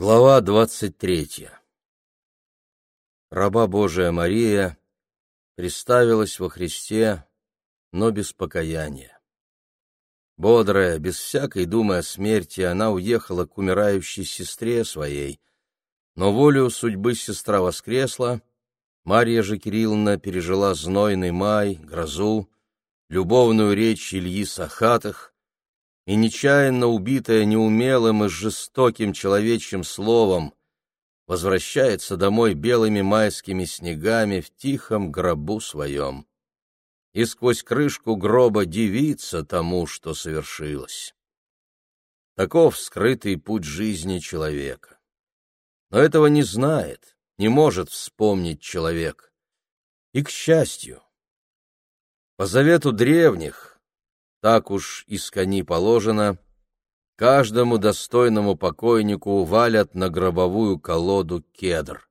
Глава двадцать третья Раба Божия Мария приставилась во Христе, но без покаяния. Бодрая, без всякой думы о смерти, она уехала к умирающей сестре своей, но волю судьбы сестра воскресла, Марья же Кирилловна пережила знойный май, грозу, любовную речь Ильи Сахатых, и нечаянно убитая неумелым и жестоким человечьим словом, возвращается домой белыми майскими снегами в тихом гробу своем. И сквозь крышку гроба дивится тому, что совершилось. Таков скрытый путь жизни человека. Но этого не знает, не может вспомнить человек. И к счастью. По завету древних, так уж из кони положено, каждому достойному покойнику валят на гробовую колоду кедр.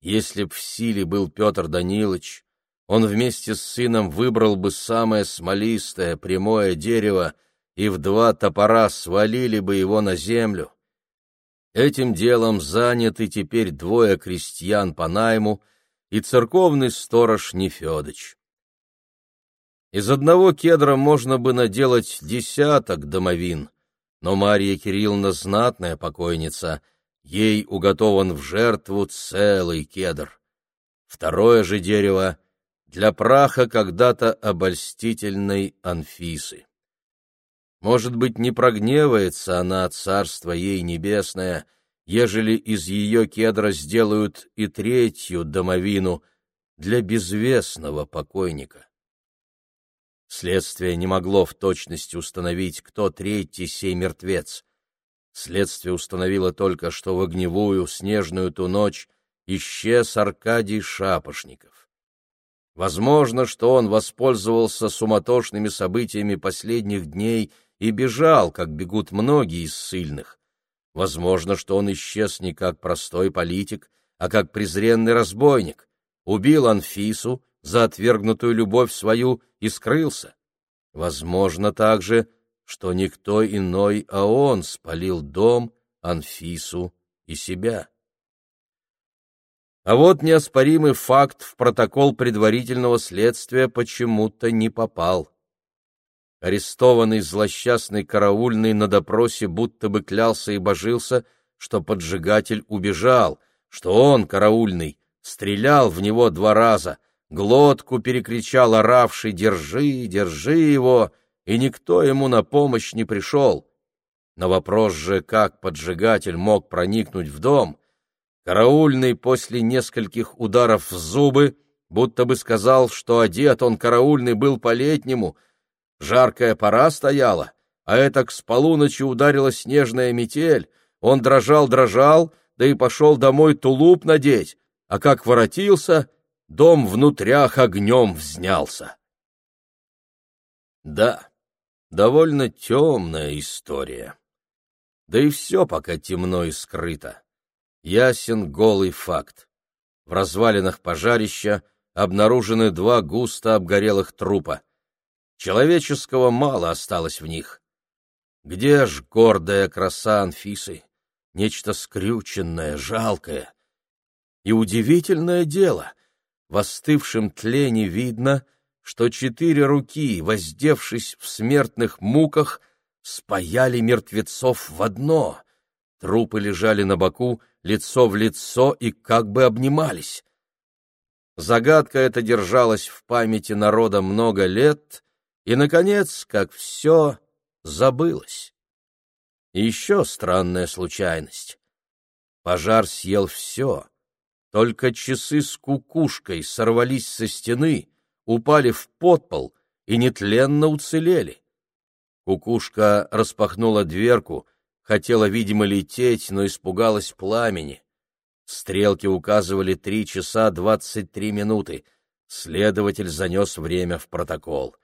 Если б в силе был Петр Данилович, он вместе с сыном выбрал бы самое смолистое, прямое дерево и в два топора свалили бы его на землю. Этим делом заняты теперь двое крестьян по найму и церковный сторож Нефедыч. Из одного кедра можно бы наделать десяток домовин, но Марья Кирилловна знатная покойница, ей уготован в жертву целый кедр. Второе же дерево для праха когда-то обольстительной Анфисы. Может быть, не прогневается она, царство ей небесное, ежели из ее кедра сделают и третью домовину для безвестного покойника. Следствие не могло в точности установить, кто третий сей мертвец. Следствие установило только, что в огневую снежную ту ночь исчез Аркадий Шапошников. Возможно, что он воспользовался суматошными событиями последних дней и бежал, как бегут многие из сильных. Возможно, что он исчез не как простой политик, а как презренный разбойник, убил Анфису, за отвергнутую любовь свою и скрылся. Возможно также, что никто иной, а он спалил дом, Анфису и себя. А вот неоспоримый факт в протокол предварительного следствия почему-то не попал. Арестованный злосчастный караульный на допросе будто бы клялся и божился, что поджигатель убежал, что он, караульный, стрелял в него два раза, глотку перекричал оравший «Держи, держи его!» и никто ему на помощь не пришел. На вопрос же, как поджигатель мог проникнуть в дом, караульный после нескольких ударов в зубы будто бы сказал, что одет он караульный был по-летнему, жаркая пора стояла, а это к с полуночи ударила снежная метель, он дрожал-дрожал, да и пошел домой тулуп надеть, а как воротился — дом внутрях огнем взнялся. Да, довольно темная история. Да и все пока темно и скрыто. Ясен голый факт. В развалинах пожарища обнаружены два густо обгорелых трупа. Человеческого мало осталось в них. Где ж гордая краса Анфисы? Нечто скрюченное, жалкое. И удивительное дело, в остывшем тлене видно, что четыре руки, воздевшись в смертных муках, спаяли мертвецов в одно. Трупы лежали на боку, лицо в лицо и как бы обнимались. Загадка эта держалась в памяти народа много лет, и, наконец, как все, забылось. И еще странная случайность. Пожар съел все, только часы с кукушкой сорвались со стены, упали в подпол и нетленно уцелели. Кукушка распахнула дверку, хотела, видимо, лететь, но испугалась пламени. Стрелки указывали три часа двадцать три минуты. Следователь занес время в протокол.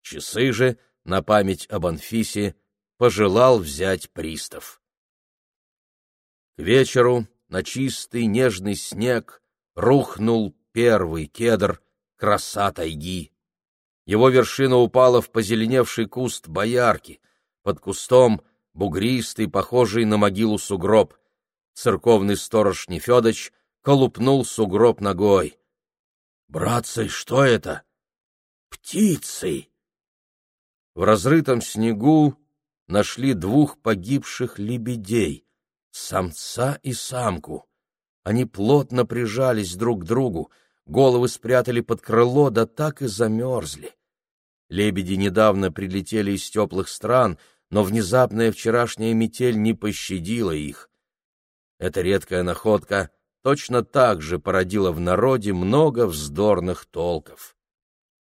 Часы же, на память об Анфисе, пожелал взять пристав. К вечеру на чистый нежный снег рухнул первый кедр, краса тайги. Его вершина упала в позеленевший куст боярки, под кустом бугристый, похожий на могилу сугроб. церковный сторож Нефедоч колупнул сугроб ногой. «Братцы, что это?» «Птицы!» В разрытом снегу нашли двух погибших лебедей, самца и самку. Они плотно прижались друг к другу, головы спрятали под крыло, да так и замерзли. Лебеди недавно прилетели из теплых стран, но внезапная вчерашняя метель не пощадила их. Эта редкая находка точно так же породила в народе много вздорных толков.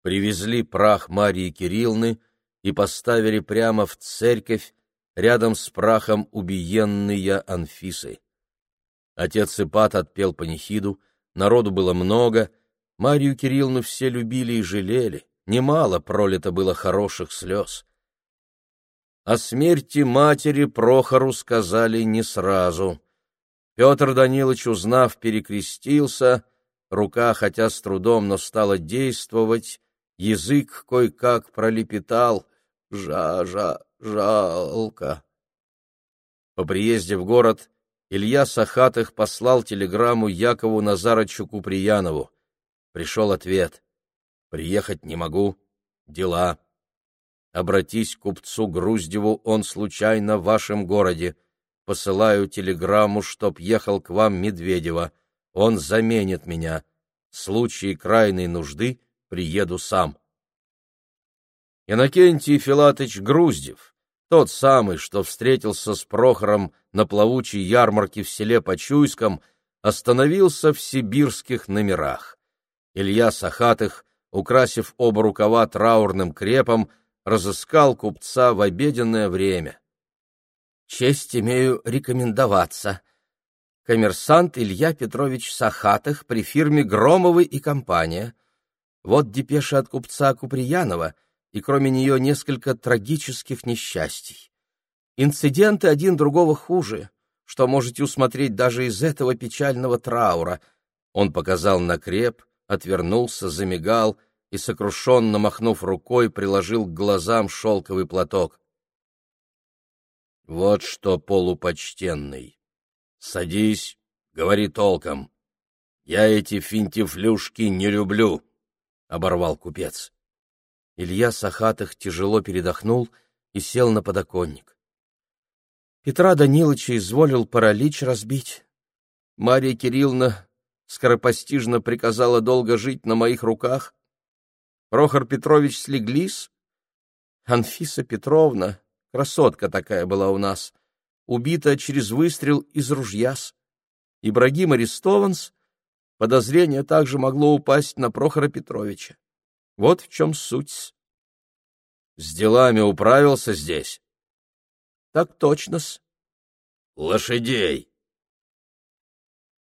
Привезли прах Марии Кириллны и поставили прямо в церковь рядом с прахом убиенные Анфисы. Отец Ипат отпел панихиду, народу было много, Марию Кирилловну все любили и жалели, немало пролито было хороших слез. О смерти матери Прохору сказали не сразу. Петр Данилович, узнав, перекрестился, рука, хотя с трудом, но стала действовать, язык кое-как пролепетал «жа-жа, жалко». По приезде в город Илья Сахатых послал телеграмму Якову Назарычу Куприянову. Пришел ответ. «Приехать не могу. Дела. Обратись к купцу Груздеву, он случайно в вашем городе посылаю телеграмму, чтоб ехал к вам Медведева. Он заменит меня. В случае крайней нужды приеду сам. Иннокентий Филатыч Груздев, тот самый, что встретился с Прохором на плавучей ярмарке в селе Почуйском, остановился в сибирских номерах. Илья Сахатых, украсив оба рукава траурным крепом, разыскал купца в обеденное время. Честь имею рекомендоваться. Коммерсант Илья Петрович Сахатых при фирме Громовы и компания. Вот депеша от купца Куприянова, и кроме нее несколько трагических несчастий. Инциденты один другого хуже, что можете усмотреть даже из этого печального траура. Он показал на креп, отвернулся, замигал и, сокрушенно махнув рукой, приложил к глазам шелковый платок. Вот что, полупочтенный. Садись, говори толком. Я эти финтифлюшки не люблю, — оборвал купец. Илья Сахатых тяжело передохнул и сел на подоконник. Петра Даниловича изволил паралич разбить. Мария Кирилловна скоропостижно приказала долго жить на моих руках. Прохор Петрович слеглись. Анфиса Петровна Красотка такая была у нас. Убита через выстрел из ружья-с. Ибрагим арестован Подозрение также могло упасть на Прохора Петровича. Вот в чем суть. С делами управился здесь? Так точно-с. Лошадей.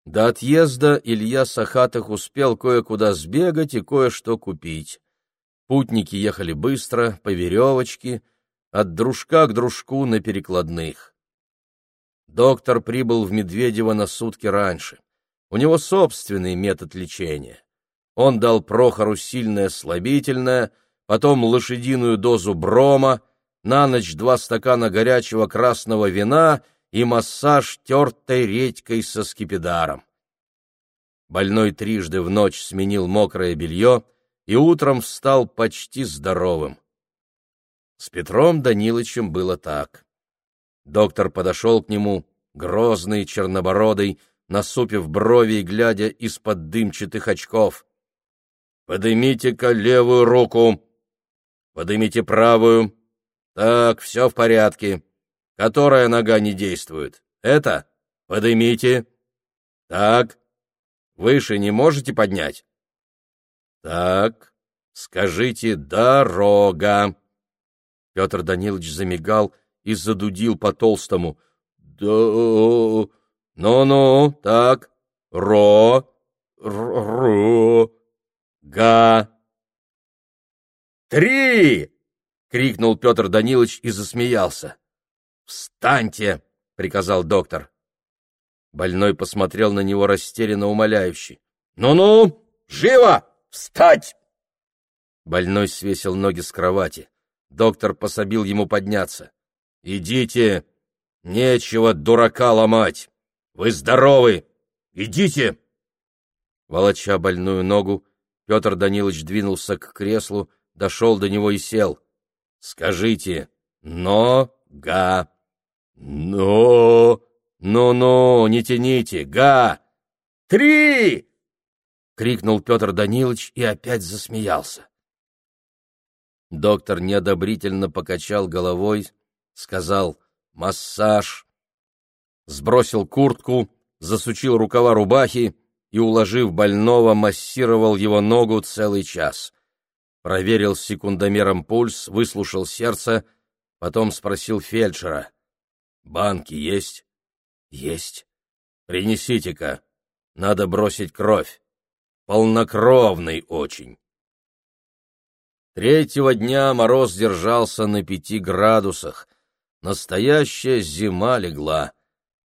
До отъезда Илья Сахатых успел кое-куда сбегать и кое-что купить. Путники ехали быстро, по веревочке, от дружка к дружку на перекладных. Доктор прибыл в Медведево на сутки раньше. У него собственный метод лечения. Он дал Прохору сильное слабительное, потом лошадиную дозу брома, на ночь два стакана горячего красного вина и массаж тертой редькой со скипидаром. Больной трижды в ночь сменил мокрое белье и утром встал почти здоровым. С Петром Данилычем было так. Доктор подошел к нему, грозный, чернобородый, насупив брови и глядя из-под дымчатых очков. «Подымите-ка левую руку! Подымите правую! Так, все в порядке. Которая нога не действует? Это? Подымите! Так, выше не можете поднять? Так, скажите «дорога». Петр Данилович замигал и задудил по-толстому. «Да... Ну-ну, так, ро, ро, га...» «Три!» — крикнул Петр Данилович и засмеялся. «Встаньте!» — приказал доктор. Больной посмотрел на него растерянно умоляюще. «Ну-ну, живо! Встать!» Больной свесил ноги с кровати. Доктор пособил ему подняться. «Идите! Нечего дурака ломать! Вы здоровы! Идите!» Волоча больную ногу, Петр Данилович двинулся к креслу, дошел до него и сел. «Скажите, но-га!» «Но! Ну-ну, не тяните! Га! Три!» — крикнул Петр Данилович и опять засмеялся. Доктор неодобрительно покачал головой, сказал «массаж», сбросил куртку, засучил рукава рубахи и, уложив больного, массировал его ногу целый час. Проверил секундомером пульс, выслушал сердце, потом спросил фельдшера. «Банки есть?» «Есть. Принесите-ка. Надо бросить кровь. Полнокровный очень». Третьего дня мороз держался на пяти градусах. Настоящая зима легла.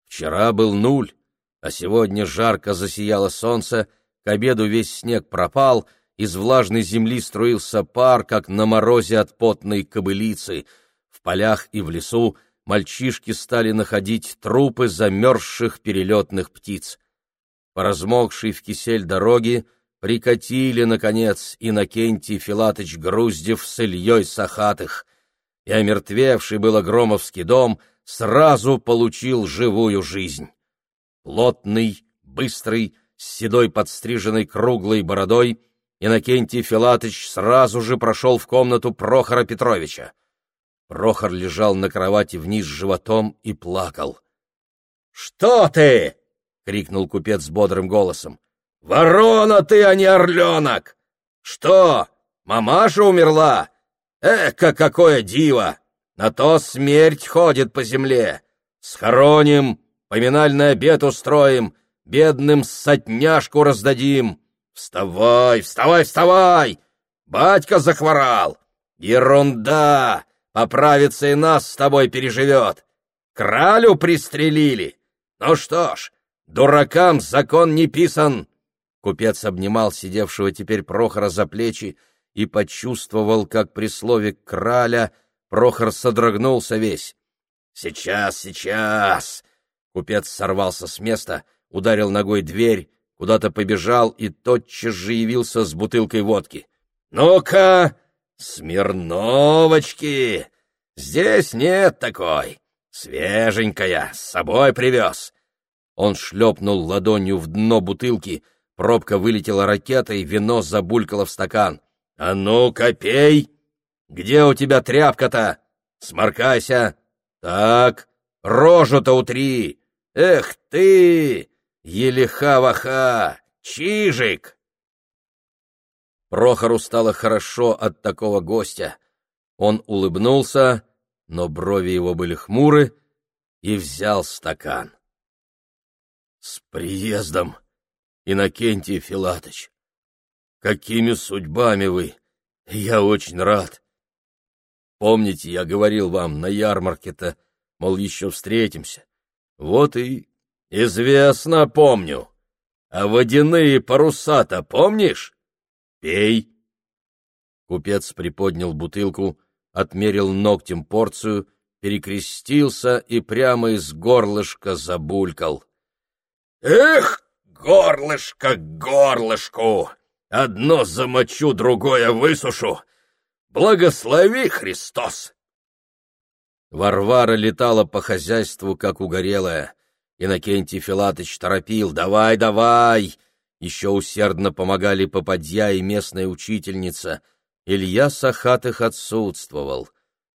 Вчера был нуль, а сегодня жарко засияло солнце, к обеду весь снег пропал, из влажной земли струился пар, как на морозе от потной кобылицы. В полях и в лесу мальчишки стали находить трупы замерзших перелетных птиц. По в кисель дороги прикатили, наконец, Иннокентий Филатыч Груздев с Ильей Сахатых, и омертвевший было Громовский дом сразу получил живую жизнь. Плотный, быстрый, с седой подстриженной круглой бородой, Иннокентий Филатыч сразу же прошел в комнату Прохора Петровича. Прохор лежал на кровати вниз животом и плакал. — Что ты? — крикнул купец бодрым голосом. Ворона ты, а не орленок! Что, мамаша умерла? Эка, какое диво! На то смерть ходит по земле. Схороним, поминальный обед устроим, бедным сотняшку раздадим. Вставай, вставай, вставай! Батька захворал! Ерунда! Поправится и нас с тобой переживет. Кралю пристрелили. Ну что ж, дуракам закон не писан. Купец обнимал сидевшего теперь Прохора за плечи и почувствовал, как при слове «краля» Прохор содрогнулся весь. «Сейчас, сейчас!» Купец сорвался с места, ударил ногой дверь, куда-то побежал и тотчас же явился с бутылкой водки. «Ну-ка, Смирновочки! Здесь нет такой! Свеженькая, с собой привез!» Он шлепнул ладонью в дно бутылки, Пробка вылетела ракетой, вино забулькало в стакан. «А ну-ка, пей! Где у тебя тряпка-то? Сморкайся! Так, рожу-то утри! Эх ты, елиха-ваха, чижик!» Прохору стало хорошо от такого гостя. Он улыбнулся, но брови его были хмуры, и взял стакан. «С приездом!» Иннокентий Филатыч. Какими судьбами вы? Я очень рад. Помните, я говорил вам на ярмарке-то, мол, еще встретимся. Вот и известно помню. А водяные паруса-то помнишь? Пей. Купец приподнял бутылку, отмерил ногтем порцию, перекрестился и прямо из горлышка забулькал. «Эх, горлышко горлышку! Одно замочу, другое высушу! Благослови, Христос!» Варвара летала по хозяйству, как угорелая. Иннокентий Филатыч торопил «Давай, давай!» Еще усердно помогали попадья и местная учительница. Илья Сахатых отсутствовал.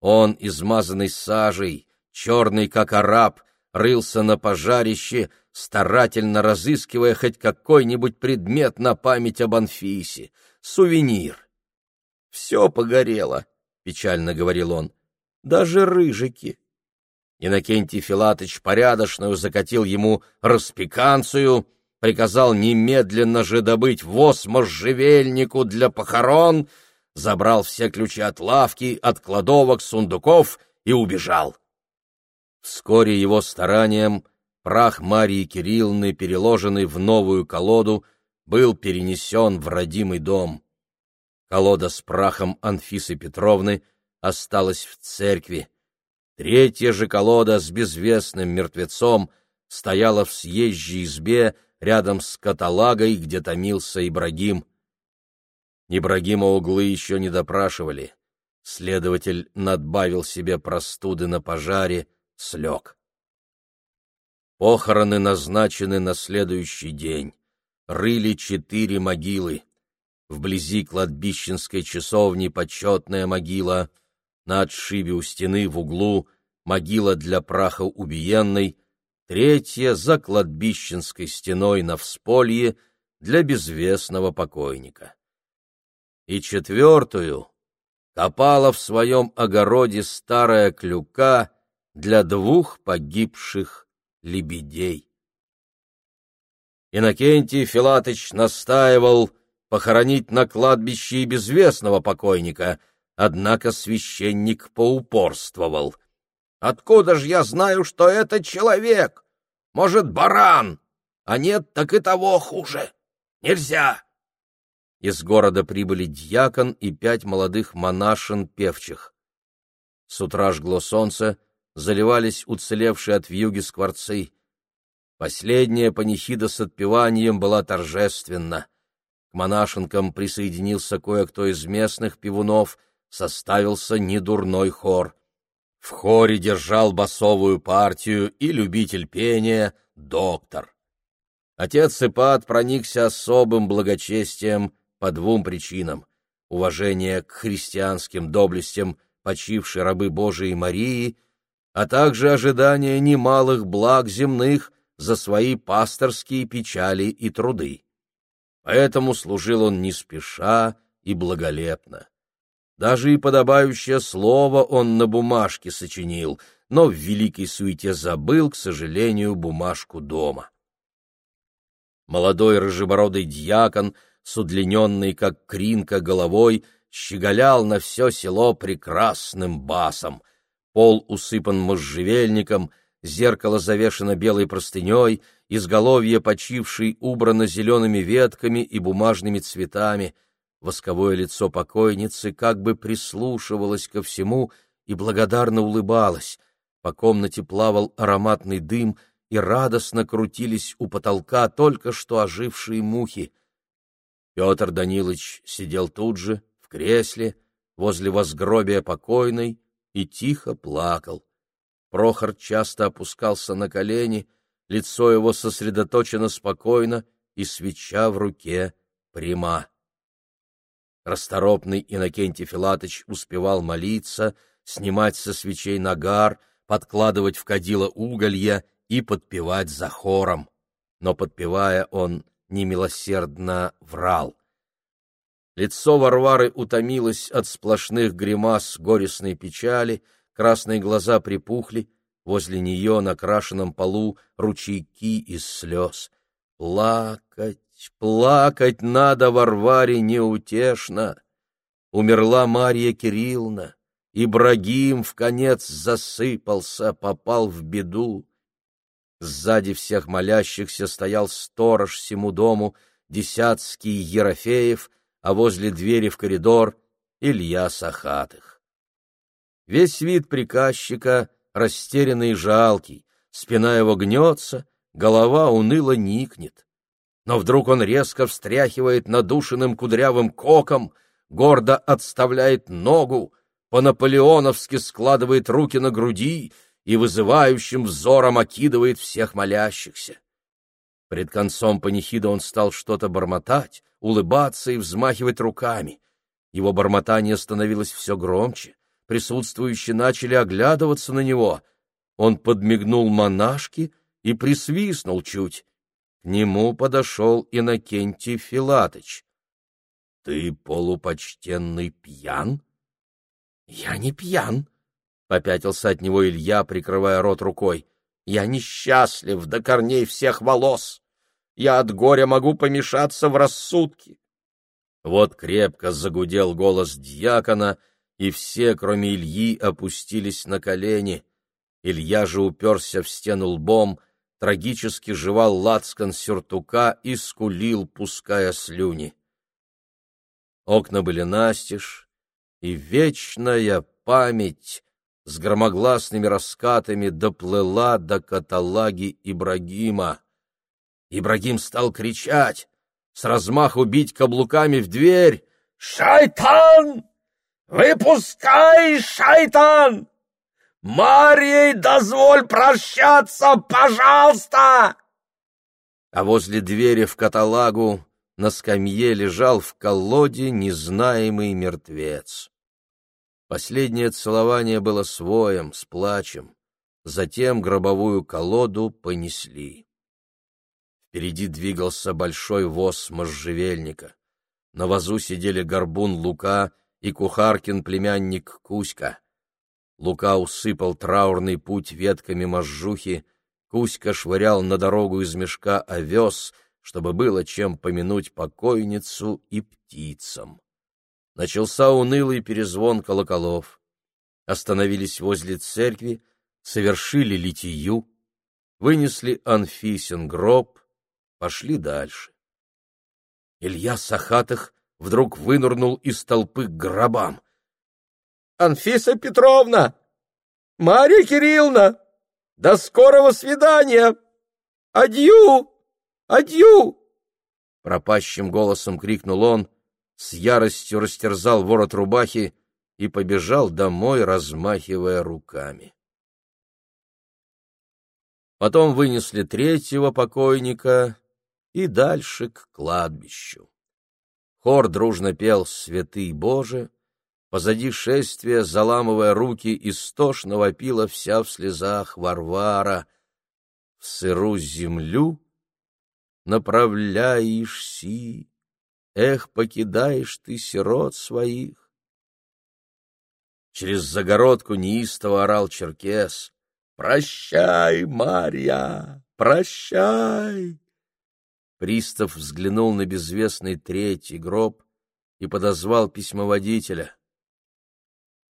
Он, измазанный сажей, черный, как араб, рылся на пожарище, старательно разыскивая хоть какой-нибудь предмет на память об Анфисе, сувенир. «Все погорело», — печально говорил он, — «даже рыжики». Иннокентий Филатыч порядочную закатил ему распеканцию, приказал немедленно же добыть воз можжевельнику для похорон, забрал все ключи от лавки, от кладовок, сундуков и убежал. Вскоре его старанием прах Марии Кирилловны, переложенный в новую колоду, был перенесен в родимый дом. Колода с прахом Анфисы Петровны осталась в церкви. Третья же колода с безвестным мертвецом стояла в съезжей избе рядом с каталагой, где томился Ибрагим. Ибрагима углы еще не допрашивали. Следователь надбавил себе простуды на пожаре, слег. Похороны назначены на следующий день. Рыли четыре могилы. Вблизи кладбищенской часовни почетная могила, на отшибе у стены в углу могила для праха убиенной, третья за кладбищенской стеной на всполье для безвестного покойника. И четвертую копала в своем огороде старая клюка для двух погибших лебедей. Иннокентий Филатыч настаивал похоронить на кладбище и безвестного покойника, однако священник поупорствовал. «Откуда ж я знаю, что это человек? Может, баран? А нет, так и того хуже. Нельзя!» Из города прибыли дьякон и пять молодых монашин певчих. С утра жгло солнце, заливались уцелевшие от вьюги скворцы. Последняя панихида с отпеванием была торжественна. К монашенкам присоединился кое-кто из местных пивунов, составился недурной хор. В хоре держал басовую партию и любитель пения — доктор. Отец Ипат проникся особым благочестием по двум причинам — уважение к христианским доблестям почившей рабы Божией Марии, а также ожидание немалых благ земных за свои пасторские печали и труды. Поэтому служил он не спеша и благолепно. Даже и подобающее слово он на бумажке сочинил, но в великой суете забыл, к сожалению, бумажку дома. Молодой рыжебородый дьякон с удлиненной, как кринка, головой, щеголял на все село прекрасным басом. Пол усыпан можжевельником, зеркало завешено белой простыней, изголовье почившей убрано зелеными ветками и бумажными цветами. Восковое лицо покойницы как бы прислушивалось ко всему и благодарно улыбалось. По комнате плавал ароматный дым, и радостно крутились у потолка только что ожившие мухи — Петр Данилович сидел тут же, в кресле, возле возгробия покойной, и тихо плакал. Прохор часто опускался на колени, лицо его сосредоточено спокойно, и свеча в руке пряма. Расторопный Иннокентий Филатыч успевал молиться, снимать со свечей нагар, подкладывать в кадило уголья и подпевать за хором. Но, подпевая, он немилосердно врал. Лицо Варвары утомилось от сплошных гримас горестной печали, красные глаза припухли, возле нее на крашенном полу ручейки из слез. Плакать, плакать надо Варваре неутешно. Умерла Марья Кирилловна, Ибрагим в конец засыпался, попал в беду. Сзади всех молящихся стоял сторож всему дому, десятский Ерофеев, а возле двери в коридор — Илья Сахатых. Весь вид приказчика растерянный и жалкий, спина его гнется, голова уныло никнет. Но вдруг он резко встряхивает надушенным кудрявым коком, гордо отставляет ногу, по-наполеоновски складывает руки на груди — и вызывающим взором окидывает всех молящихся. Пред концом панихида он стал что-то бормотать, улыбаться и взмахивать руками. Его бормотание становилось все громче, присутствующие начали оглядываться на него. Он подмигнул монашке и присвистнул чуть. Нему подошел Иннокентий Филатыч. — Ты полупочтенный пьян? — Я не пьян, — попятился от него Илья, прикрывая рот рукой. «Я несчастлив до корней всех волос. Я от горя могу помешаться в рассудке». Вот крепко загудел голос дьякона, и все, кроме Ильи, опустились на колени. Илья же уперся в стену лбом, трагически жевал лацкан сюртука и скулил, пуская слюни. Окна были настежь, и вечная память с громогласными раскатами доплыла до каталаги Ибрагима. Ибрагим стал кричать, с размаху бить каблуками в дверь. «Шайтан! Выпускай, шайтан! Марьей дозволь прощаться, пожалуйста!» А возле двери в каталагу на скамье лежал в колоде незнаемый мертвец. Последнее целование было своем, с плачем. Затем гробовую колоду понесли. Впереди двигался большой воз можжевельника. На возу сидели горбун Лука и кухаркин племянник Кузька. Лука усыпал траурный путь ветками можжухи, Кузька швырял на дорогу из мешка овес, чтобы было чем помянуть покойницу и птицам. Начался унылый перезвон колоколов. Остановились возле церкви, совершили литию, вынесли Анфисин гроб, пошли дальше. Илья Сахатых вдруг вынырнул из толпы к гробам. — Анфиса Петровна! Марья Кирилловна! До скорого свидания! Адью! Адью! Пропащим голосом крикнул он, с яростью растерзал ворот рубахи и побежал домой, размахивая руками. Потом вынесли третьего покойника и дальше к кладбищу. Хор дружно пел «Святый Боже», позади шествия, заламывая руки, истошно вопила вся в слезах Варвара. В сыру землю направляешься, эх, покидаешь ты сирот своих. Через загородку неистово орал черкес. «Прощай, Марья, прощай!» Пристав взглянул на безвестный третий гроб и подозвал письмоводителя.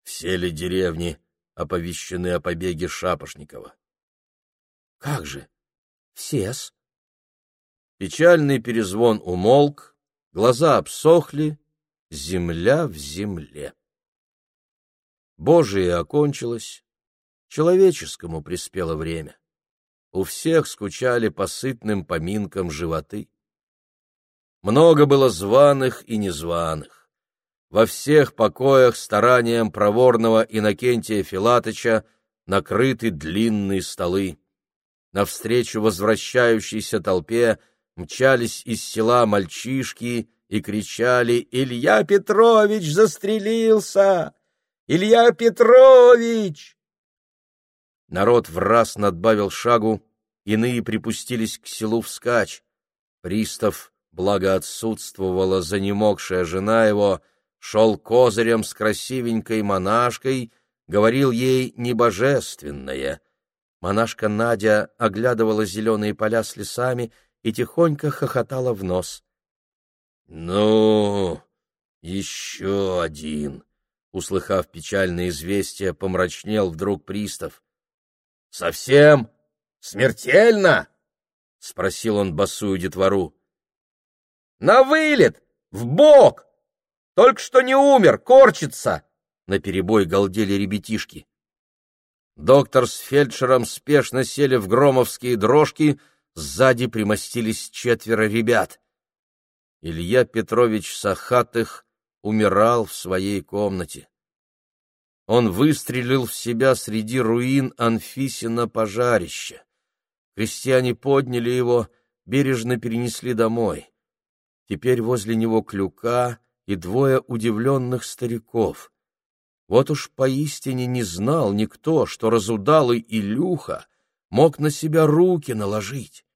Все ли деревни оповещены о побеге Шапошникова? — Как же? Все-с. Печальный перезвон умолк, глаза обсохли, земля в земле. Божие окончилось, человеческому приспело время у всех скучали по сытным поминкам животы. Много было званых и незваных. Во всех покоях старанием проворного Иннокентия Филатыча накрыты длинные столы. Навстречу возвращающейся толпе мчались из села мальчишки и кричали «Илья Петрович застрелился! Илья Петрович!» Народ в раз надбавил шагу, иные припустились к селу вскачь. Пристав, благо отсутствовала занемогшая жена его, шел козырем с красивенькой монашкой, говорил ей небожественное. Монашка Надя оглядывала зеленые поля с лесами и тихонько хохотала в нос. — Ну, еще один! — услыхав печальное известие, помрачнел вдруг пристав. — Совсем смертельно? — спросил он босую детвору. — На вылет! В бок! Только что не умер, корчится! — наперебой галдели ребятишки. Доктор с фельдшером спешно сели в громовские дрожки, сзади примостились четверо ребят. Илья Петрович Сахатых умирал в своей комнате. Он выстрелил в себя среди руин Анфисина пожарища. Крестьяне подняли его, бережно перенесли домой. Теперь возле него клюка и двое удивленных стариков. Вот уж поистине не знал никто, что разудалый Илюха мог на себя руки наложить.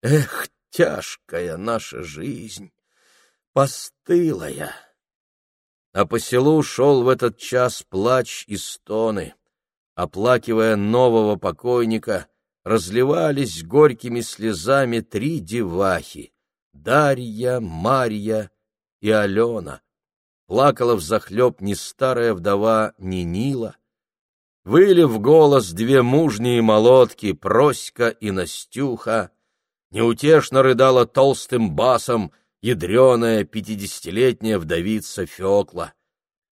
Эх, тяжкая наша жизнь, постылая! а по селу шел в этот час плач и стоны. Оплакивая нового покойника, разливались горькими слезами три девахи — Дарья, Марья и Алена. Плакала взахлеб не старая вдова Нинила. Выли в голос две мужние молотки, Проська и Настюха. Неутешно рыдала толстым басом — ядреная пятидесятилетняя вдовица Фекла.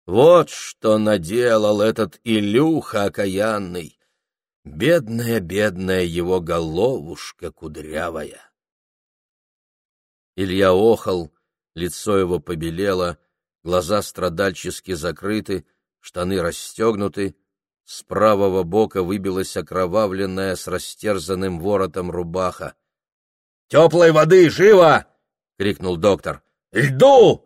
Вот что наделал этот Илюха окаянный! Бедная, бедная его головушка кудрявая! Илья охал, лицо его побелело, глаза страдальчески закрыты, штаны расстегнуты, с правого бока выбилась окровавленная с растерзанным воротом рубаха. «Теплой воды, живо!» — крикнул доктор. «Льду!»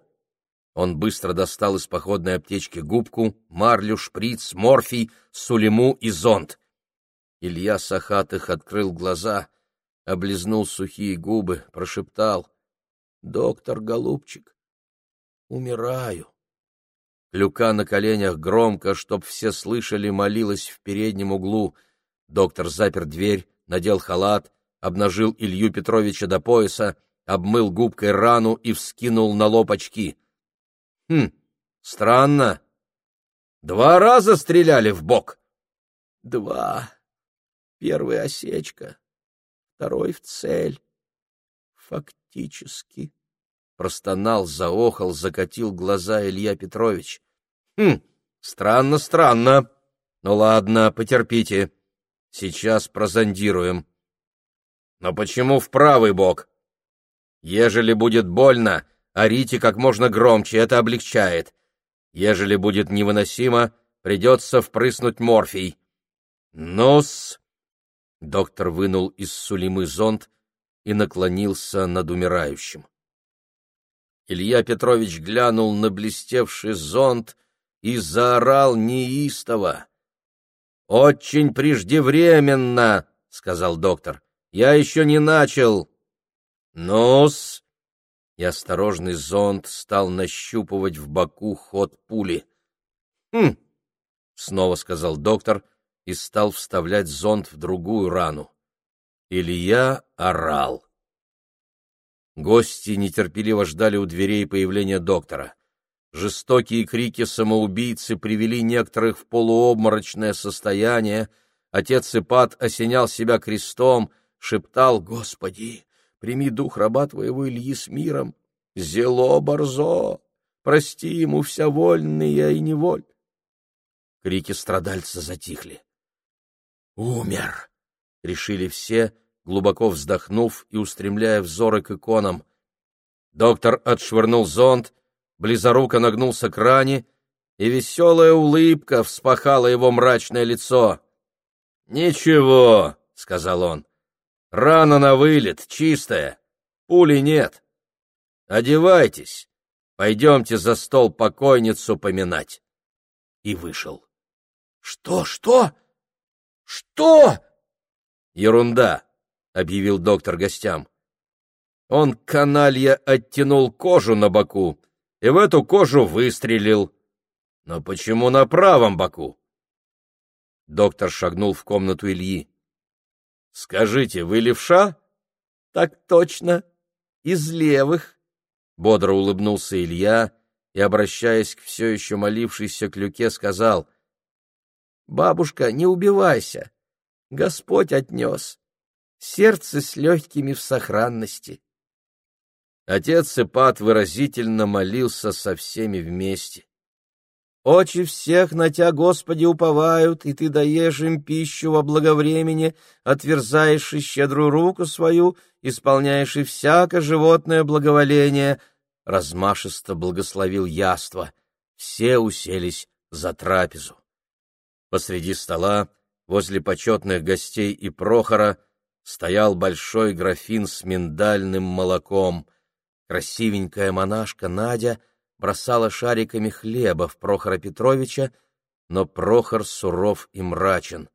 Он быстро достал из походной аптечки губку, марлю, шприц, морфий, сулиму и зонт. Илья Сахатых открыл глаза, облизнул сухие губы, прошептал. «Доктор, голубчик, умираю». Люка на коленях громко, чтоб все слышали, молилась в переднем углу. Доктор запер дверь, надел халат, обнажил Илью Петровича до пояса, обмыл губкой рану и вскинул на лоб очки. Хм, странно. Два раза стреляли в бок. Два. Первый осечка, второй в цель. Фактически. Простонал, заохал, закатил глаза Илья Петрович. Хм, странно, странно. Ну ладно, потерпите. Сейчас прозондируем. Но почему в правый бок? Ежели будет больно, орите как можно громче, это облегчает. Ежели будет невыносимо, придется впрыснуть морфий. Нос. Доктор вынул из сулимы зонт и наклонился над умирающим. Илья Петрович глянул на блестевший зонт и заорал неистово. «Очень преждевременно!» — сказал доктор. «Я еще не начал!» «Ну-с!» и осторожный зонд стал нащупывать в боку ход пули. «Хм!» — снова сказал доктор и стал вставлять зонд в другую рану. Илья орал. Гости нетерпеливо ждали у дверей появления доктора. Жестокие крики самоубийцы привели некоторых в полуобморочное состояние. Отец Ипат осенял себя крестом, шептал «Господи, Прими дух раба твоего Ильи с миром. Зело борзо, прости ему вся вольная и неволь. Крики страдальца затихли. «Умер!» — решили все, глубоко вздохнув и устремляя взоры к иконам. Доктор отшвырнул зонт, близоруко нагнулся к ране, и веселая улыбка вспахала его мрачное лицо. «Ничего», — сказал он, Рана на вылет, чистая, пули нет. Одевайтесь, пойдемте за стол покойницу поминать. И вышел. Что, что? Что? Ерунда, объявил доктор гостям. Он каналья оттянул кожу на боку и в эту кожу выстрелил. Но почему на правом боку? Доктор шагнул в комнату Ильи. Скажите, вы левша? Так точно. Из левых. Бодро улыбнулся Илья и, обращаясь к все еще молившейся клюке, сказал, «Бабушка, не убивайся. Господь отнес. Сердце с легкими в сохранности». Отец Ипат выразительно молился со всеми вместе. Очи всех на Тя, Господи, уповают, и Ты даешь им пищу во благовремени, отверзаешь и щедрую руку свою, исполняешь и всякое животное благоволение. Размашисто благословил яство. Все уселись за трапезу. Посреди стола, возле почетных гостей и Прохора, стоял большой графин с миндальным молоком. Красивенькая монашка Надя — бросала шариками хлеба в Прохора Петровича, но Прохор суров и мрачен.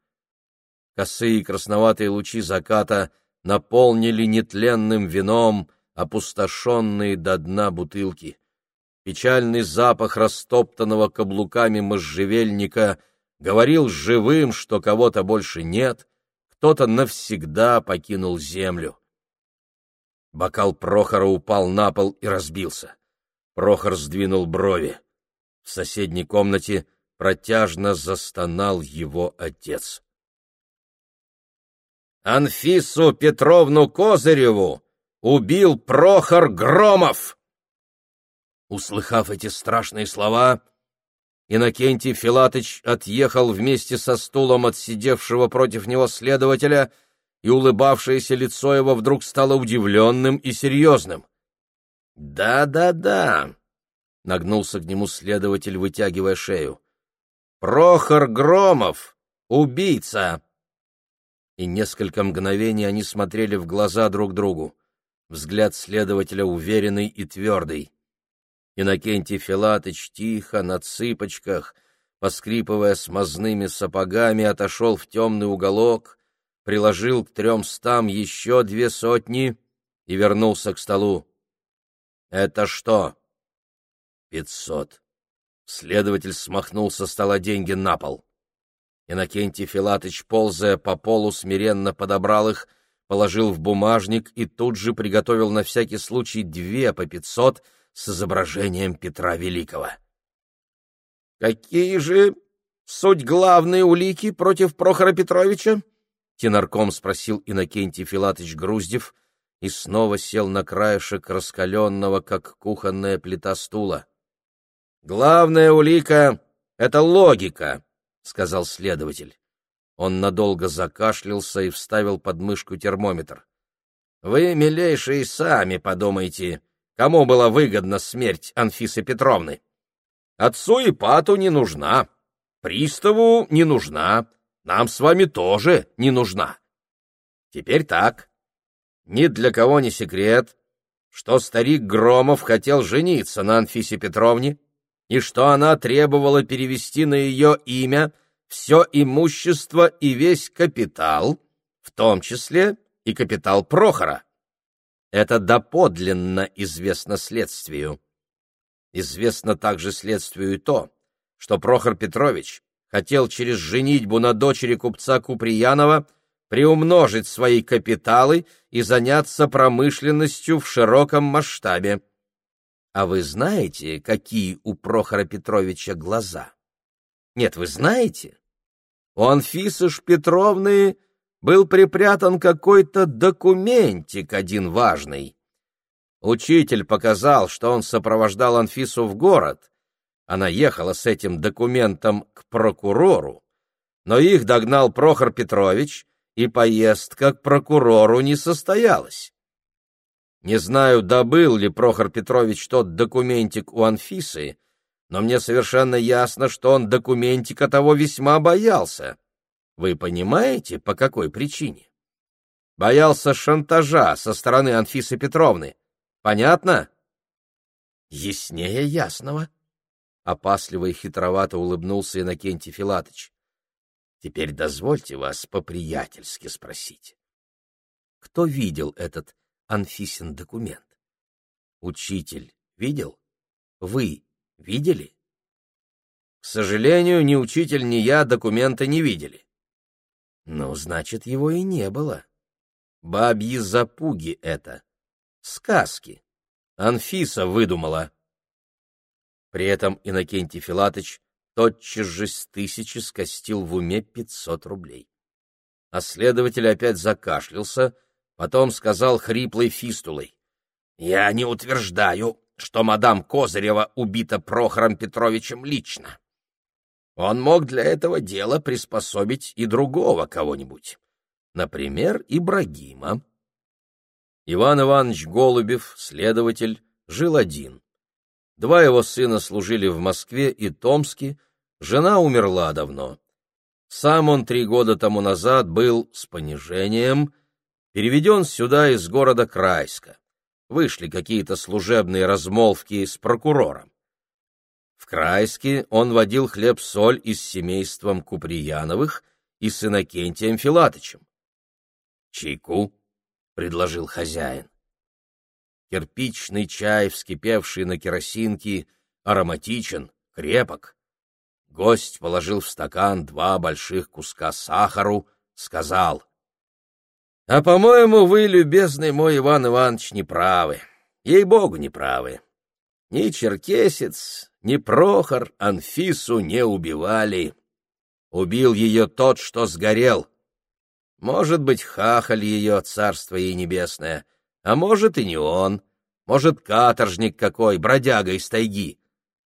Косые красноватые лучи заката наполнили нетленным вином опустошенные до дна бутылки. Печальный запах растоптанного каблуками можжевельника говорил живым, что кого-то больше нет, кто-то навсегда покинул землю. Бокал Прохора упал на пол и разбился. Прохор сдвинул брови. В соседней комнате протяжно застонал его отец. «Анфису Петровну Козыреву убил Прохор Громов!» Услыхав эти страшные слова, Иннокентий Филатыч отъехал вместе со стулом от сидевшего против него следователя, и улыбавшееся лицо его вдруг стало удивленным и серьезным. «Да-да-да», — нагнулся к нему следователь, вытягивая шею. «Прохор Громов, убийца!» И несколько мгновений они смотрели в глаза друг другу. Взгляд следователя уверенный и твердый. Иннокентий Филатыч тихо, на цыпочках, поскрипывая смазными сапогами, отошел в темный уголок, приложил к трем стам еще две сотни и вернулся к столу. — Это что? — Пятьсот. Следователь смахнул со стола деньги на пол. Иннокентий Филатыч, ползая по полу, смиренно подобрал их, положил в бумажник и тут же приготовил на всякий случай две по пятьсот — с изображением Петра Великого. «Какие же суть главные улики против Прохора Петровича?» Тенарком спросил Иннокентий Филатович Груздев и снова сел на краешек раскаленного, как кухонная плита стула. «Главная улика — это логика», — сказал следователь. Он надолго закашлялся и вставил под мышку термометр. «Вы, милейшие, сами подумайте, Кому была выгодна смерть Анфисы Петровны? Отцу и пату не нужна, приставу не нужна, нам с вами тоже не нужна. Теперь так. Ни для кого не секрет, что старик Громов хотел жениться на Анфисе Петровне и что она требовала перевести на ее имя все имущество и весь капитал, в том числе и капитал Прохора. Это доподлинно известно следствию. Известно также следствию и то, что Прохор Петрович хотел через женитьбу на дочери купца Куприянова приумножить свои капиталы и заняться промышленностью в широком масштабе. А вы знаете, какие у Прохора Петровича глаза? Нет, вы знаете? У Анфисы ж Петровны был припрятан какой-то документик один важный. Учитель показал, что он сопровождал Анфису в город. Она ехала с этим документом к прокурору, но их догнал Прохор Петрович, и поездка к прокурору не состоялась. Не знаю, добыл ли Прохор Петрович тот документик у Анфисы, но мне совершенно ясно, что он документика того весьма боялся. Вы понимаете, по какой причине? Боялся шантажа со стороны Анфисы Петровны. Понятно? Яснее ясного. Опасливо и хитровато улыбнулся Иннокентий Филатыч. Теперь дозвольте вас по-приятельски спросить. Кто видел этот Анфисин документ? Учитель видел? Вы видели? К сожалению, ни учитель, ни я документа не видели. Ну, значит, его и не было. Бабьи запуги это. Сказки. Анфиса выдумала. При этом Иннокентий Филатыч тотчас же с тысячи скостил в уме пятьсот рублей. А следователь опять закашлялся, потом сказал хриплой фистулой. — Я не утверждаю, что мадам Козырева убита Прохором Петровичем лично. Он мог для этого дела приспособить и другого кого-нибудь, например, Ибрагима. Иван Иванович Голубев, следователь, жил один. Два его сына служили в Москве и Томске, жена умерла давно. Сам он три года тому назад был с понижением переведен сюда из города Крайска. Вышли какие-то служебные размолвки с прокурором. Крайске он водил хлеб-соль и с семейством Куприяновых и с Иннокентием Филатычем. «Чайку?» — предложил хозяин. Кирпичный чай, вскипевший на керосинке, ароматичен, крепок. Гость положил в стакан два больших куска сахару, сказал. — А, по-моему, вы, любезный мой Иван Иванович, не правы. Ей-богу, не правы. Ни черкесец, ни Прохор Анфису не убивали. Убил ее тот, что сгорел. Может быть, хахаль ее, царство ей небесное, а может и не он, может, каторжник какой, бродяга из тайги.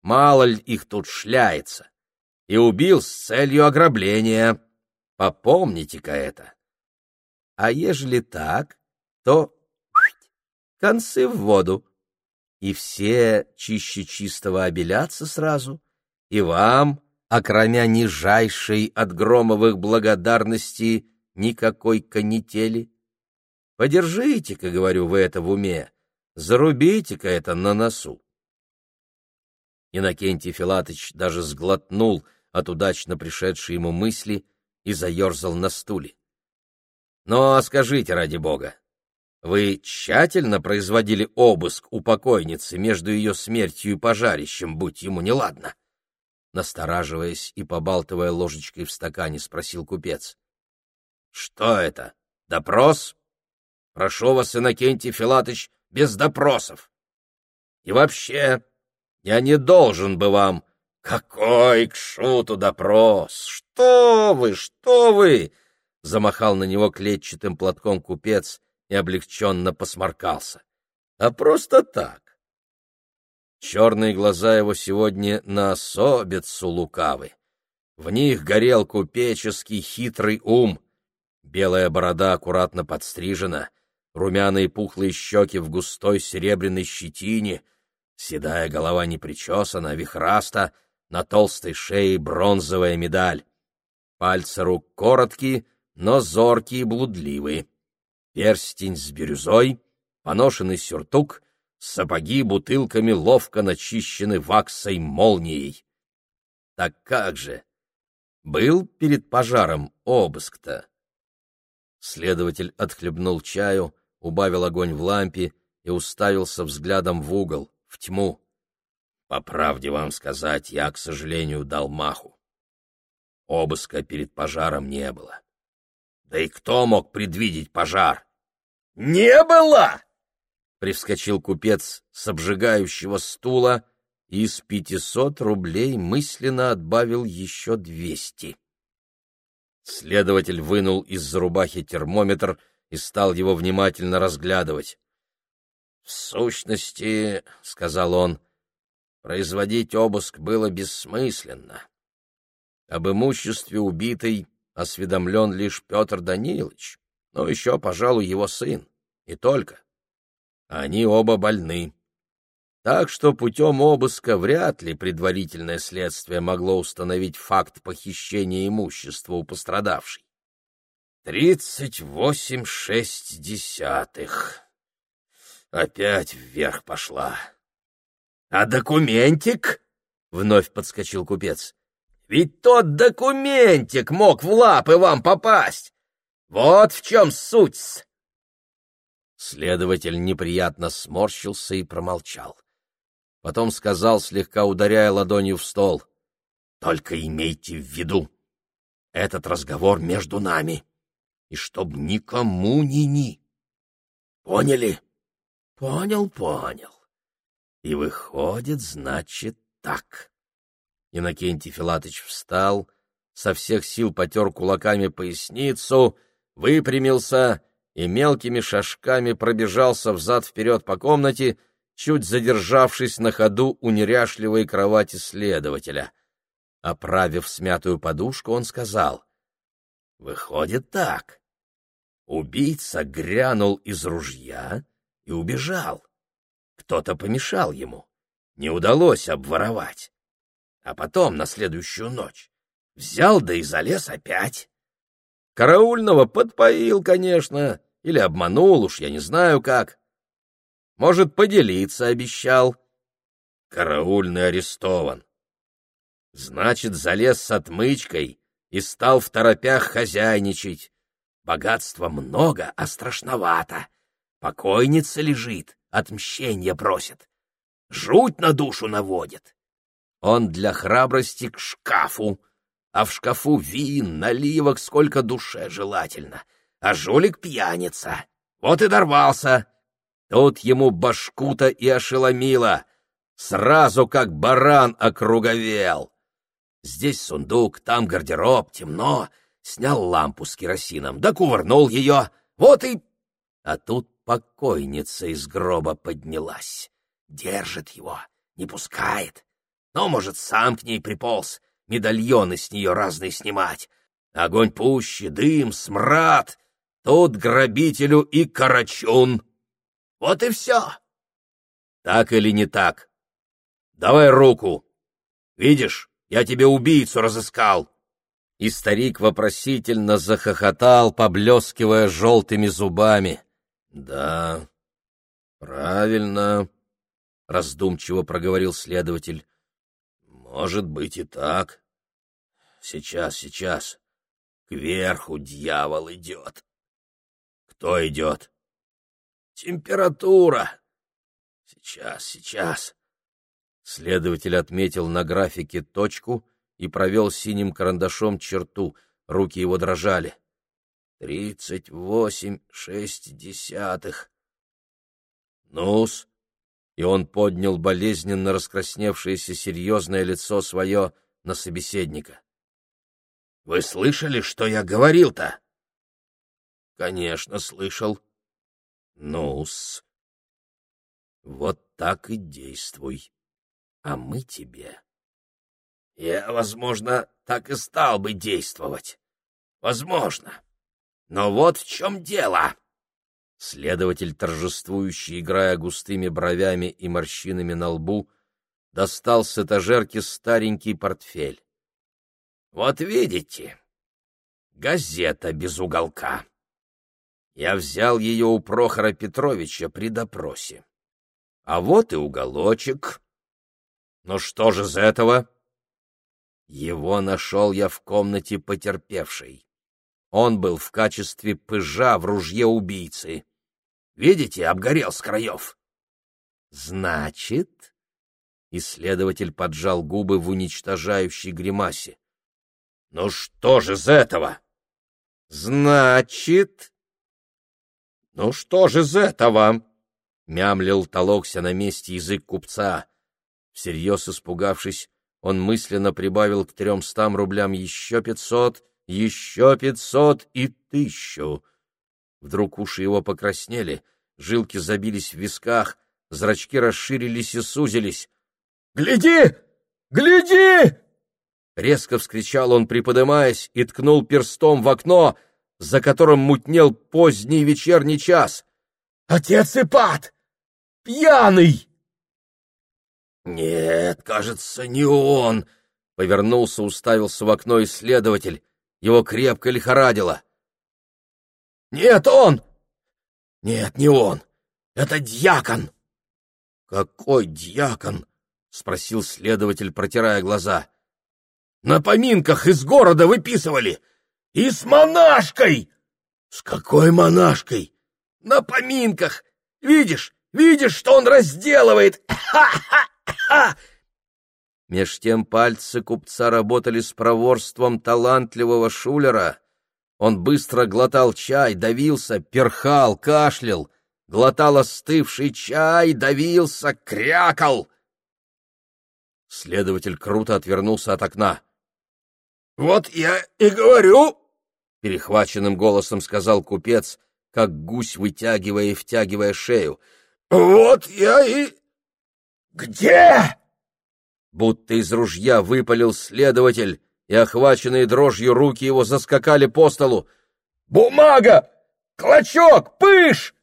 Мало ли их тут шляется. и убил с целью ограбления. Попомните-ка это. А ежели так, то концы в воду, и все чище чистого обелятся сразу, и вам, окромя нижайшей от громовых благодарностей, никакой канители. Подержите-ка, говорю, вы это в уме, зарубите-ка это на носу. Иннокентий Филатыч даже сглотнул от удачно пришедшей ему мысли и заерзал на стуле. «Ну, скажите, ради бога, вы тщательно производили обыск у покойницы между ее смертью и пожарищем, будь ему неладно? Настораживаясь и побалтывая ложечкой в стакане, спросил купец. — Что это? Допрос? Прошу вас, Иннокентий Филатыч, без допросов. И вообще, я не должен бы вам... Какой к шуту допрос! Что вы, что вы! Замахал на него клетчатым платком купец и облегченно посморкался. А просто так. Черные глаза его сегодня на особицу лукавы. В них горел купеческий хитрый ум. Белая борода аккуратно подстрижена, румяные пухлые щеки в густой серебряной щетине, седая голова не причесана, вихраста, на толстой шее бронзовая медаль. Пальцы рук короткие, но зоркие и блудливые перстень с бирюзой, поношенный сюртук, сапоги бутылками ловко начищены ваксой молнией. Так как же? Был перед пожаром обыск-то? Следователь отхлебнул чаю, убавил огонь в лампе и уставился взглядом в угол, в тьму. По правде вам сказать, я, к сожалению, дал маху. Обыска перед пожаром не было. Да и кто мог предвидеть пожар? «Не было!» — привскочил купец с обжигающего стула и из пятисот рублей мысленно отбавил еще двести. Следователь вынул из-за рубахи термометр и стал его внимательно разглядывать. — В сущности, — сказал он, — производить обыск было бессмысленно. Об имуществе убитой осведомлен лишь Петр Данилович, но еще, пожалуй, его сын и только. Они оба больны. Так что путем обыска вряд ли предварительное следствие могло установить факт похищения имущества у пострадавшей. Тридцать восемь шесть десятых. Опять вверх пошла. — А документик? — вновь подскочил купец. — Ведь тот документик мог в лапы вам попасть. Вот в чем суть. Следователь неприятно сморщился и промолчал. Потом сказал, слегка ударяя ладонью в стол, «Только имейте в виду, этот разговор между нами, и чтоб никому ни-ни. Поняли?» «Понял, понял. И выходит, значит, так». Иннокентий Филатыч встал, со всех сил потер кулаками поясницу, выпрямился и мелкими шажками пробежался взад-вперед по комнате, чуть задержавшись на ходу у неряшливой кровати следователя. Оправив смятую подушку, он сказал, «Выходит так. Убийца грянул из ружья и убежал. Кто-то помешал ему. Не удалось обворовать. А потом, на следующую ночь, взял да и залез опять. Караульного подпоил, конечно, или обманул, уж я не знаю как. Может, поделиться обещал. Караульный арестован. Значит, залез с отмычкой и стал в торопях хозяйничать. Богатства много, а страшновато. Покойница лежит, отмщение просит. Жуть на душу наводит. Он для храбрости к шкафу, а в шкафу вин, наливок сколько душе желательно — а жулик пьяница. Вот и дорвался. Тут ему башку-то и ошеломило. Сразу как баран округовел. Здесь сундук, там гардероб, темно. Снял лампу с керосином, да кувырнул ее. Вот и... А тут покойница из гроба поднялась. Держит его, не пускает. Ну, может, сам к ней приполз. Медальоны с нее разные снимать. Огонь пуще, дым, смрад. Тут грабителю и карачун. Вот и все. Так или не так? Давай руку. Видишь, я тебе убийцу разыскал. И старик вопросительно захохотал, поблескивая желтыми зубами. — Да, правильно, — раздумчиво проговорил следователь. — Может быть и так. Сейчас, сейчас. Кверху дьявол идет. Кто идет? Температура. Сейчас, сейчас. Следователь отметил на графике точку и провел синим карандашом черту. Руки его дрожали. Тридцать восемь шесть десятых. Нус. И он поднял болезненно раскрасневшееся серьезное лицо свое на собеседника. Вы слышали, что я говорил-то? Конечно, слышал. Ну-с. Вот так и действуй. А мы тебе. Я, возможно, так и стал бы действовать. Возможно. Но вот в чем дело. Следователь, торжествующий, играя густыми бровями и морщинами на лбу, достал с этажерки старенький портфель. Вот видите, газета без уголка. Я взял ее у Прохора Петровича при допросе. А вот и уголочек. Ну что же из этого? Его нашел я в комнате потерпевшей. Он был в качестве пыжа в ружье убийцы. Видите, обгорел с краев. Значит, исследователь поджал губы в уничтожающей гримасе. Ну что же из этого? Значит... Ну что же из этого? Мямлил, толокся на месте язык купца. Всерьез испугавшись, он мысленно прибавил к тремстам рублям еще пятьсот, еще пятьсот и тысячу. Вдруг уши его покраснели, жилки забились в висках, зрачки расширились и сузились. «Гляди! Гляди!» Резко вскричал он, приподымаясь, и ткнул перстом в окно, за которым мутнел поздний вечерний час. «Отец Ипат! Пьяный!» «Нет, кажется, не он!» — повернулся, уставился в окно исследователь. Его крепко лихорадило. «Нет, он! Нет, не он! Это дьякон!» «Какой дьякон?» — спросил следователь, протирая глаза. На поминках из города выписывали. И с монашкой! С какой монашкой? На поминках. Видишь, видишь, что он разделывает. Ха-ха-ха! Меж тем пальцы купца работали с проворством талантливого шулера. Он быстро глотал чай, давился, перхал, кашлял, глотал остывший чай, давился, крякал. Следователь круто отвернулся от окна. «Вот я и говорю!» — перехваченным голосом сказал купец, как гусь вытягивая и втягивая шею. «Вот я и...» «Где?» Будто из ружья выпалил следователь, и охваченные дрожью руки его заскакали по столу. «Бумага! Клочок! Пыш!»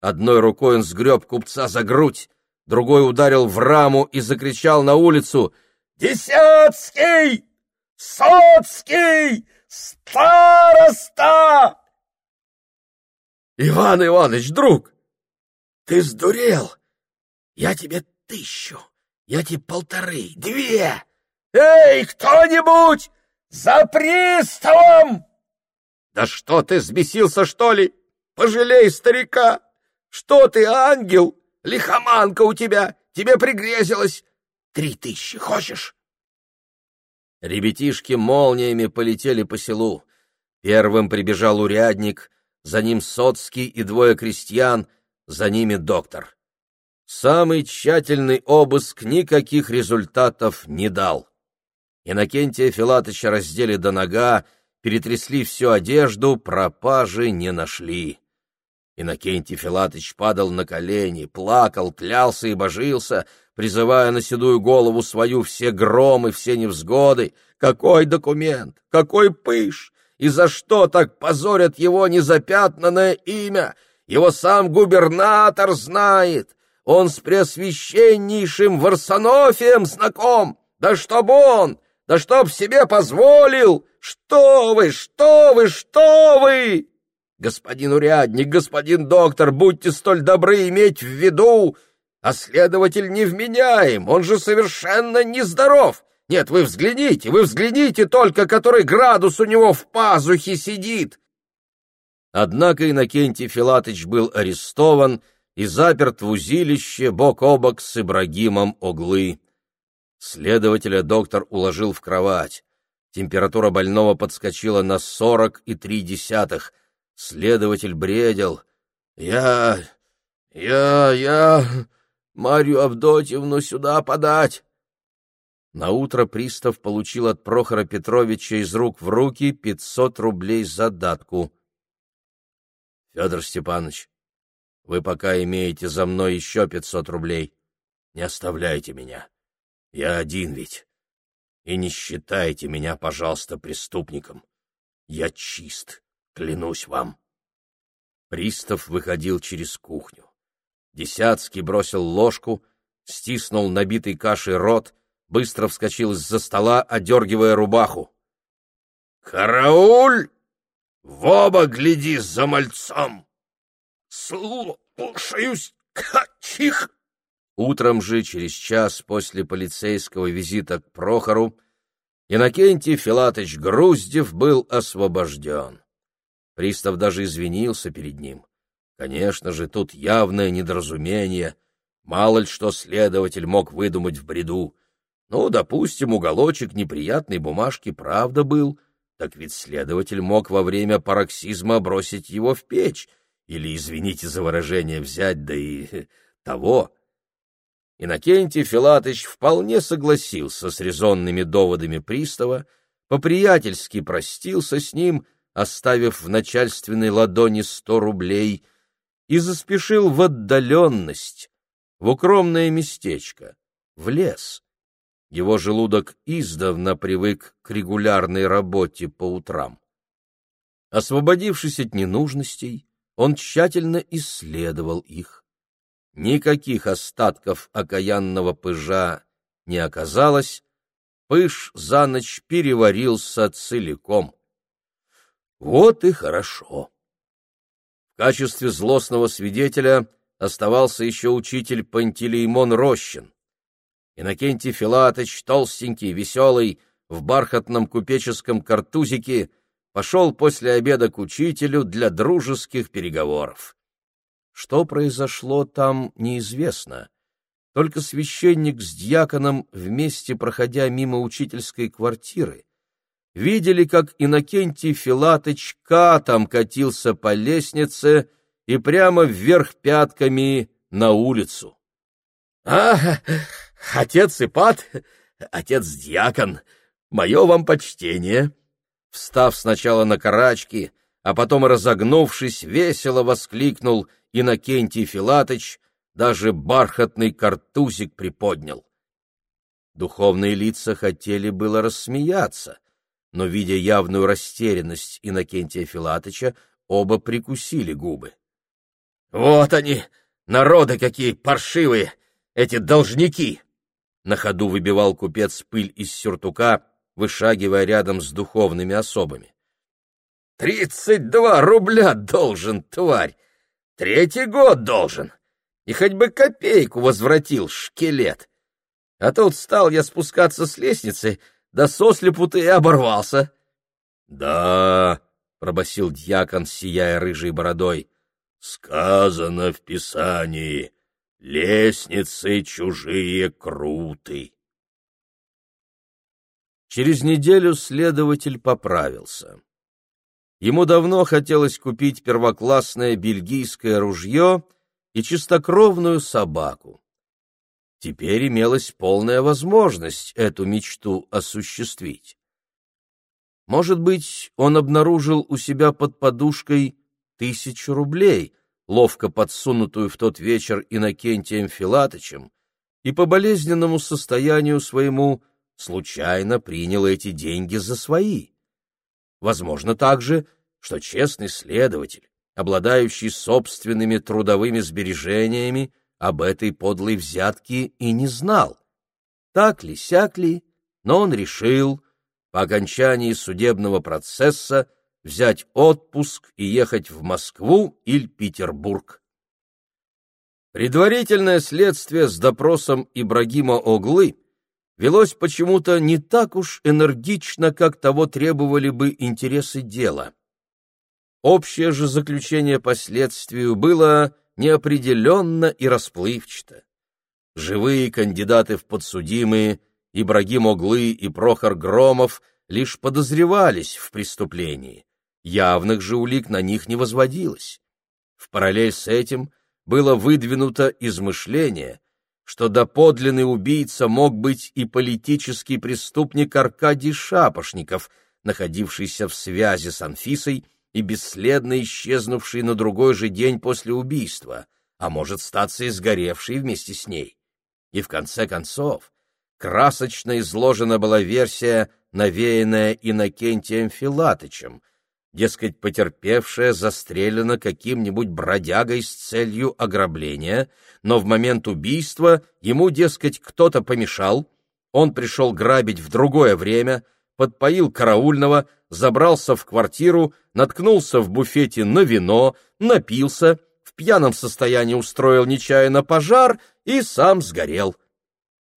Одной рукой он сгреб купца за грудь, другой ударил в раму и закричал на улицу «Десятский! Соцкий! Староста!» «Иван Иванович, друг, ты сдурел! Я тебе тысячу, я тебе полторы, две! Эй, кто-нибудь, за приставом!» «Да что ты, взбесился, что ли? Пожалей старика! Что ты, ангел? Лихоманка у тебя, тебе пригрезилось! Три тысячи хочешь?» Ребятишки молниями полетели по селу. Первым прибежал урядник, за ним Соцкий и двое крестьян, за ними доктор. Самый тщательный обыск никаких результатов не дал. Иннокентия Филатыча раздели до нога, перетрясли всю одежду, пропажи не нашли. Иннокентий Филатыч падал на колени, плакал, клялся и божился, призывая на седую голову свою все громы, все невзгоды. Какой документ? Какой пыш? И за что так позорят его незапятнанное имя? Его сам губернатор знает. Он с преосвященнейшим Варсонофием знаком. Да чтоб он, да чтоб себе позволил! Что вы, что вы, что вы! Господин урядник, господин доктор, будьте столь добры иметь в виду, а следователь невменяем, он же совершенно нездоров. Нет, вы взгляните, вы взгляните только, который градус у него в пазухе сидит. Однако Иннокентий Филатыч был арестован и заперт в узилище бок о бок с Ибрагимом Оглы. Следователя доктор уложил в кровать. Температура больного подскочила на сорок и три десятых. Следователь бредил. «Я... я... я... Марью Авдотьевну сюда подать!» Наутро пристав получил от Прохора Петровича из рук в руки пятьсот рублей задатку. — Федор Степанович, вы пока имеете за мной еще пятьсот рублей. Не оставляйте меня. Я один ведь. И не считайте меня, пожалуйста, преступником. Я чист, клянусь вам. Пристав выходил через кухню. Десяцкий бросил ложку, стиснул набитый кашей рот, быстро вскочил из-за стола, одергивая рубаху. «Карауль! В оба гляди за мальцом! Слушаюсь, качих!» Утром же, через час после полицейского визита к Прохору, Иннокентий Филатович Груздев был освобожден. Пристав даже извинился перед ним. Конечно же, тут явное недоразумение. Мало ли что следователь мог выдумать в бреду. Ну, допустим, уголочек неприятной бумажки правда был, так ведь следователь мог во время пароксизма бросить его в печь или, извините за выражение, взять, да и того. Иннокентий Филатыч вполне согласился с резонными доводами пристава, по-приятельски простился с ним, оставив в начальственной ладони сто рублей, и заспешил в отдаленность, в укромное местечко, в лес его желудок издавна привык к регулярной работе по утрам. Освободившись от ненужностей, он тщательно исследовал их. Никаких остатков окаянного пыжа не оказалось, пыж за ночь переварился целиком. Вот и хорошо. В качестве злостного свидетеля оставался еще учитель Пантелеймон Рощин. Иннокентий Филатыч, толстенький, веселый, в бархатном купеческом картузике, пошел после обеда к учителю для дружеских переговоров. Что произошло там, неизвестно. Только священник с дьяконом, вместе проходя мимо учительской квартиры, видели, как Иннокентий Филатыч катом катился по лестнице и прямо вверх пятками на улицу. — А, Отец Ипат, отец-дьякон, мое вам почтение!» Встав сначала на карачки, а потом, разогнувшись, весело воскликнул Иннокентий Филатыч, даже бархатный картузик приподнял. Духовные лица хотели было рассмеяться, но, видя явную растерянность Иннокентия Филатыча, оба прикусили губы. — Вот они, народы какие паршивые, эти должники! На ходу выбивал купец пыль из сюртука, вышагивая рядом с духовными особами. «Тридцать два рубля должен, тварь! Третий год должен! И хоть бы копейку возвратил, шкелет! А тут стал я спускаться с лестницы, да сослепу ты и оборвался!» «Да!» — пробасил дьякон, сияя рыжей бородой. «Сказано в Писании, Лестницы чужие круты. Через неделю следователь поправился. Ему давно хотелось купить первоклассное бельгийское ружье и чистокровную собаку. Теперь имелась полная возможность эту мечту осуществить. Может быть, он обнаружил у себя под подушкой тысячу рублей — ловко подсунутую в тот вечер Иннокентием Филатычем, и по болезненному состоянию своему случайно принял эти деньги за свои. Возможно также, что честный следователь, обладающий собственными трудовыми сбережениями, об этой подлой взятке и не знал. Так ли, сяк ли, но он решил, по окончании судебного процесса, взять отпуск и ехать в Москву или Петербург. Предварительное следствие с допросом Ибрагима Оглы велось почему-то не так уж энергично, как того требовали бы интересы дела. Общее же заключение по следствию было неопределенно и расплывчато. Живые кандидаты в подсудимые Ибрагим Оглы и Прохор Громов лишь подозревались в преступлении, явных же улик на них не возводилось. В параллель с этим было выдвинуто измышление, что доподлинный убийца мог быть и политический преступник Аркадий Шапошников, находившийся в связи с Анфисой и бесследно исчезнувший на другой же день после убийства, а может статься и сгоревший вместе с ней. И в конце концов, красочно изложена была версия, навеянная Иннокентием Филатычем, дескать, потерпевшая застрелена каким-нибудь бродягой с целью ограбления, но в момент убийства ему, дескать, кто-то помешал, он пришел грабить в другое время, подпоил караульного, забрался в квартиру, наткнулся в буфете на вино, напился, в пьяном состоянии устроил нечаянно пожар и сам сгорел.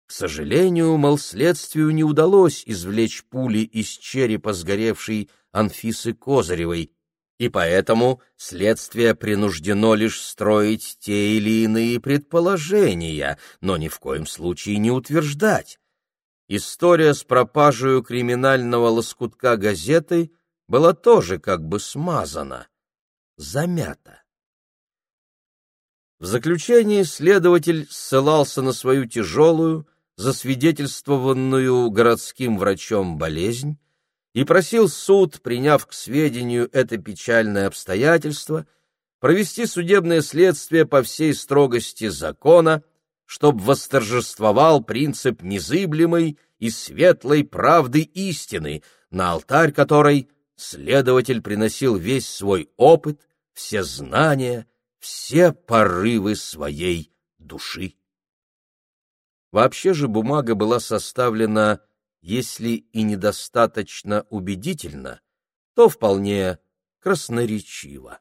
К сожалению, мол, следствию не удалось извлечь пули из черепа сгоревшей Анфисы Козыревой, и поэтому следствие принуждено лишь строить те или иные предположения, но ни в коем случае не утверждать. История с пропажей криминального лоскутка газеты была тоже как бы смазана, замята. В заключении следователь ссылался на свою тяжелую, засвидетельствованную городским врачом болезнь, и просил суд, приняв к сведению это печальное обстоятельство, провести судебное следствие по всей строгости закона, чтоб восторжествовал принцип незыблемой и светлой правды истины, на алтарь которой следователь приносил весь свой опыт, все знания, все порывы своей души. Вообще же бумага была составлена если и недостаточно убедительно, то вполне красноречиво.